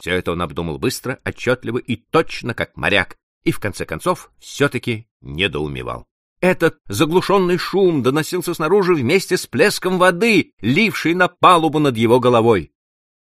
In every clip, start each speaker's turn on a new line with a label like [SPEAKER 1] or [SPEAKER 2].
[SPEAKER 1] Все это он обдумал быстро, отчетливо и точно, как моряк, и в конце концов все-таки недоумевал. Этот заглушенный шум доносился снаружи вместе с плеском воды, лившей на палубу над его головой.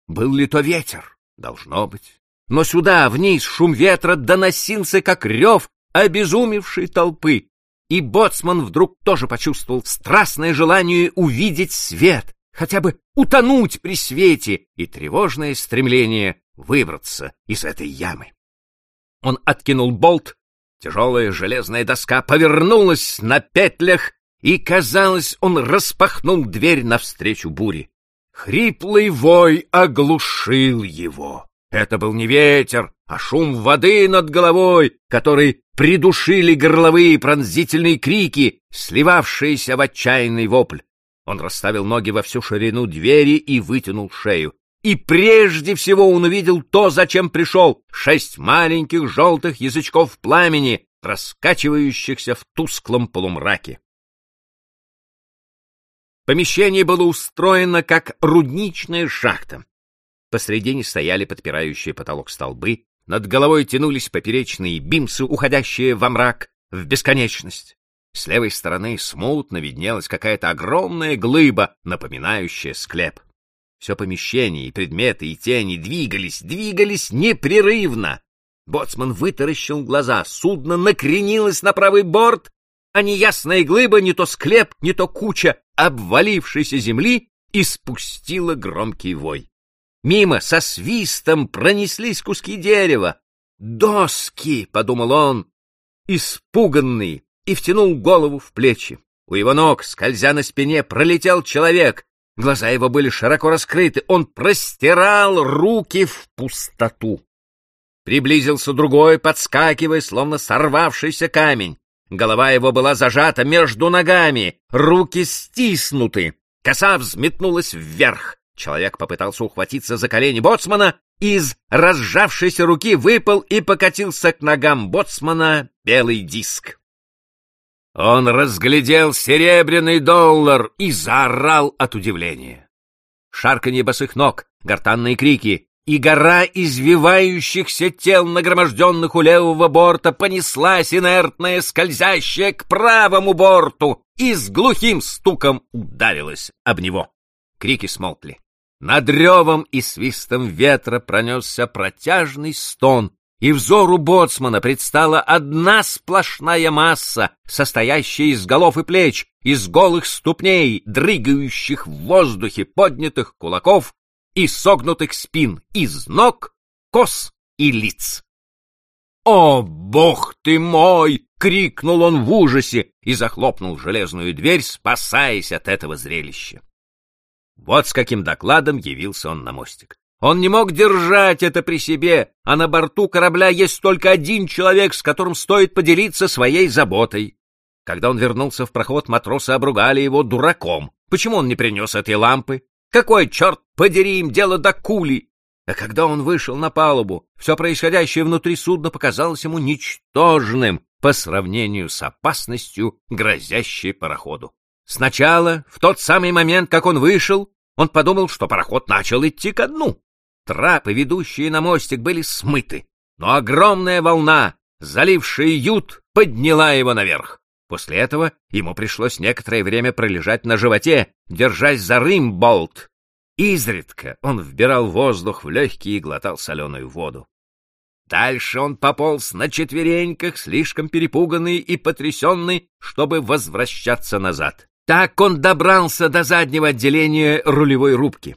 [SPEAKER 1] Был ли то ветер? Должно быть. Но сюда, вниз, шум ветра доносился, как рев обезумевшей толпы. И боцман вдруг тоже почувствовал страстное желание увидеть свет, хотя бы утонуть при свете, и тревожное стремление выбраться из этой ямы. Он откинул болт, тяжелая железная доска повернулась на петлях, и, казалось, он распахнул дверь навстречу буре. Хриплый вой оглушил его. Это был не ветер, а шум воды над головой, который придушили горловые пронзительные крики, сливавшиеся в отчаянный вопль. Он расставил ноги во всю ширину двери и вытянул шею. И прежде всего он увидел то, зачем пришел — шесть маленьких желтых язычков пламени, раскачивающихся в тусклом полумраке. Помещение было устроено как рудничная шахта. Посредине стояли подпирающие потолок столбы, над головой тянулись поперечные бимсы, уходящие во мрак, в бесконечность. С левой стороны смутно виднелась какая-то огромная глыба, напоминающая склеп. Все помещение, и предметы, и тени двигались, двигались непрерывно. Боцман вытаращил глаза, судно накренилось на правый борт, а неясная глыба, не то склеп, не то куча обвалившейся земли, испустила громкий вой. Мимо со свистом пронеслись куски дерева. «Доски!» — подумал он, испуганный, и втянул голову в плечи. У его ног, скользя на спине, пролетел человек. Глаза его были широко раскрыты. Он простирал руки в пустоту. Приблизился другой, подскакивая, словно сорвавшийся камень. Голова его была зажата между ногами, руки стиснуты. Коса взметнулась вверх. Человек попытался ухватиться за колени боцмана, из разжавшейся руки выпал и покатился к ногам боцмана белый диск. Он разглядел серебряный доллар и заорал от удивления. Шарканье босых ног, гортанные крики и гора извивающихся тел, нагроможденных у левого борта, понеслась инертная, скользящая к правому борту и с глухим стуком ударилась об него. Крики смолкли. Над ревом и свистом ветра пронесся протяжный стон, и взору боцмана предстала одна сплошная масса, состоящая из голов и плеч, из голых ступней, дрыгающих в воздухе поднятых кулаков и согнутых спин, из ног, кос и лиц. «О, бог ты мой!» — крикнул он в ужасе и захлопнул железную дверь, спасаясь от этого зрелища. Вот с каким докладом явился он на мостик. Он не мог держать это при себе, а на борту корабля есть только один человек, с которым стоит поделиться своей заботой. Когда он вернулся в проход, матросы обругали его дураком. Почему он не принес этой лампы? Какой, черт подери, им дело до кули? А когда он вышел на палубу, все происходящее внутри судна показалось ему ничтожным по сравнению с опасностью, грозящей пароходу. Сначала, в тот самый момент, как он вышел, он подумал, что пароход начал идти ко дну. Трапы, ведущие на мостик, были смыты, но огромная волна, залившая ют, подняла его наверх. После этого ему пришлось некоторое время пролежать на животе, держась за рымболт. Изредка он вбирал воздух в легкие и глотал соленую воду. Дальше он пополз на четвереньках, слишком перепуганный и потрясенный, чтобы возвращаться назад. Так он добрался до заднего отделения рулевой рубки.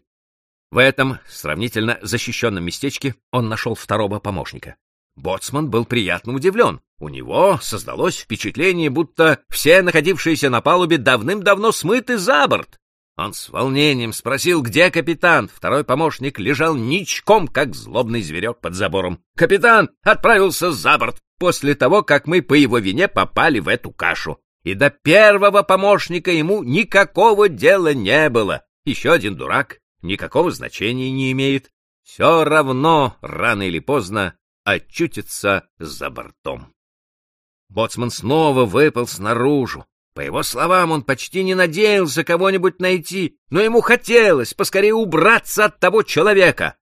[SPEAKER 1] В этом сравнительно защищенном местечке он нашел второго помощника. Боцман был приятно удивлен. У него создалось впечатление, будто все находившиеся на палубе давным-давно смыты за борт. Он с волнением спросил, где капитан. Второй помощник лежал ничком, как злобный зверек под забором. Капитан отправился за борт после того, как мы по его вине попали в эту кашу. И до первого помощника ему никакого дела не было. Еще один дурак никакого значения не имеет. Все равно, рано или поздно, очутится за бортом. Боцман снова выпал снаружи. По его словам, он почти не надеялся кого-нибудь найти, но ему хотелось поскорее убраться от того человека.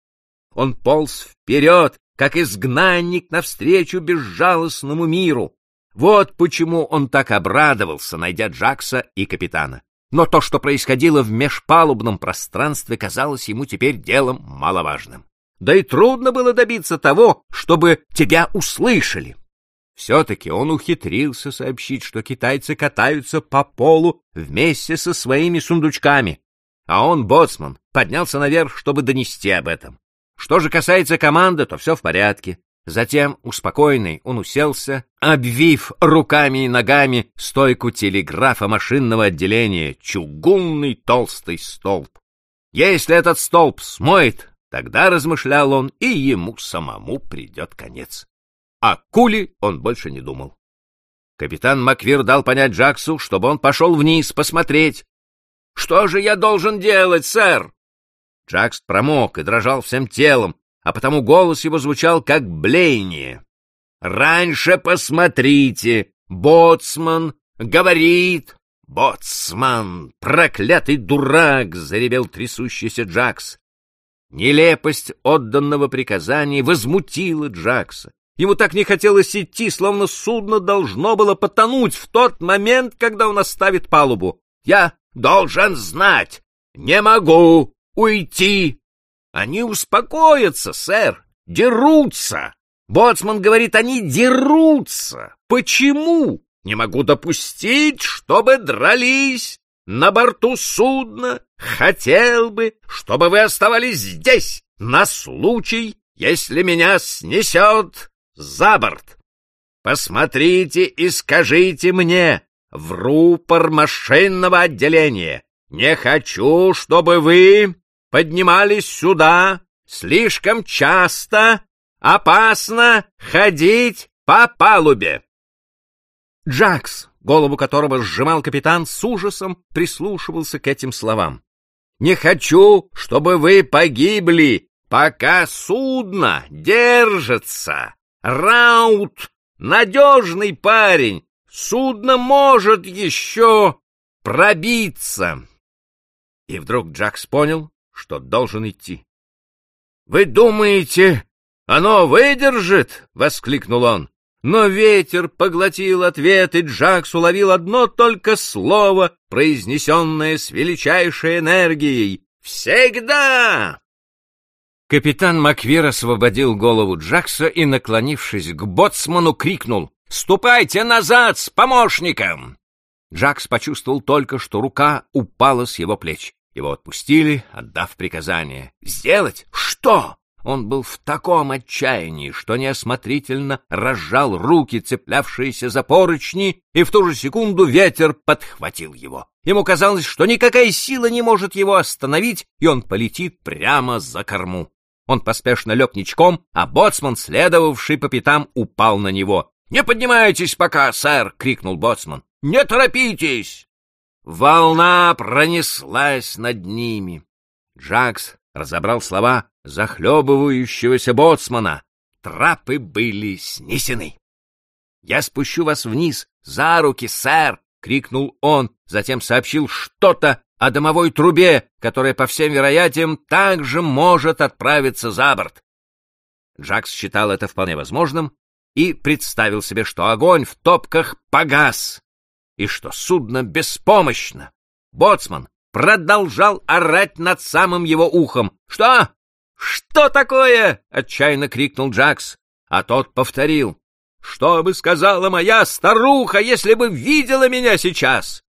[SPEAKER 1] Он полз вперед, как изгнанник навстречу безжалостному миру. Вот почему он так обрадовался, найдя Джакса и капитана. Но то, что происходило в межпалубном пространстве, казалось ему теперь делом маловажным. Да и трудно было добиться того, чтобы тебя услышали. Все-таки он ухитрился сообщить, что китайцы катаются по полу вместе со своими сундучками, а он, боцман, поднялся наверх, чтобы донести об этом. Что же касается команды, то все в порядке. Затем, успокоенный, он уселся, обвив руками и ногами стойку телеграфа машинного отделения, чугунный толстый столб. Если этот столб смоет, тогда, размышлял он, и ему самому придет конец. О куле он больше не думал. Капитан Маквир дал понять Джаксу, чтобы он пошел вниз посмотреть. — Что же я должен делать, сэр? Джакс промок и дрожал всем телом, а потому голос его звучал как блеяние. «Раньше посмотрите! Боцман говорит!» «Боцман! Проклятый дурак!» — заревел трясущийся Джакс. Нелепость отданного приказания возмутила Джакса. Ему так не хотелось идти, словно судно должно было потонуть в тот момент, когда он оставит палубу. «Я должен знать! Не могу уйти!» Они успокоятся, сэр, дерутся. Боцман говорит, они дерутся. Почему? Не могу допустить, чтобы дрались на борту судна. Хотел бы, чтобы вы оставались здесь на случай, если меня снесет за борт. Посмотрите и скажите мне в рупор машинного отделения. Не хочу, чтобы вы поднимались сюда слишком часто, опасно ходить по палубе. Джакс, голову которого сжимал капитан, с ужасом прислушивался к этим словам. «Не хочу, чтобы вы погибли, пока судно держится. Раут — надежный парень, судно может еще пробиться». И вдруг Джакс понял, что должен идти. «Вы думаете, оно выдержит?» — воскликнул он. Но ветер поглотил ответ, и Джакс уловил одно только слово, произнесенное с величайшей энергией. «Всегда!» Капитан Маквир освободил голову Джакса и, наклонившись к боцману, крикнул «Ступайте назад с помощником!» Джакс почувствовал только, что рука упала с его плеч. Его отпустили, отдав приказание. Сделать что? Он был в таком отчаянии, что неосмотрительно разжал руки, цеплявшиеся за поручни, и в ту же секунду ветер подхватил его. Ему казалось, что никакая сила не может его остановить, и он полетит прямо за корму. Он поспешно лег ничком, а боцман, следовавший по пятам, упал на него. «Не поднимайтесь пока, сэр!» — крикнул боцман. «Не торопитесь!» Волна пронеслась над ними. Джакс разобрал слова захлебывающегося боцмана. Трапы были снесены. «Я спущу вас вниз за руки, сэр!» — крикнул он, затем сообщил что-то о домовой трубе, которая, по всем вероятиям, также может отправиться за борт. Джакс считал это вполне возможным и представил себе, что огонь в топках погас и что судно беспомощно. Боцман продолжал орать над самым его ухом. «Что? Что такое?» — отчаянно крикнул Джакс. А тот повторил. «Что бы сказала моя старуха, если бы видела меня сейчас?»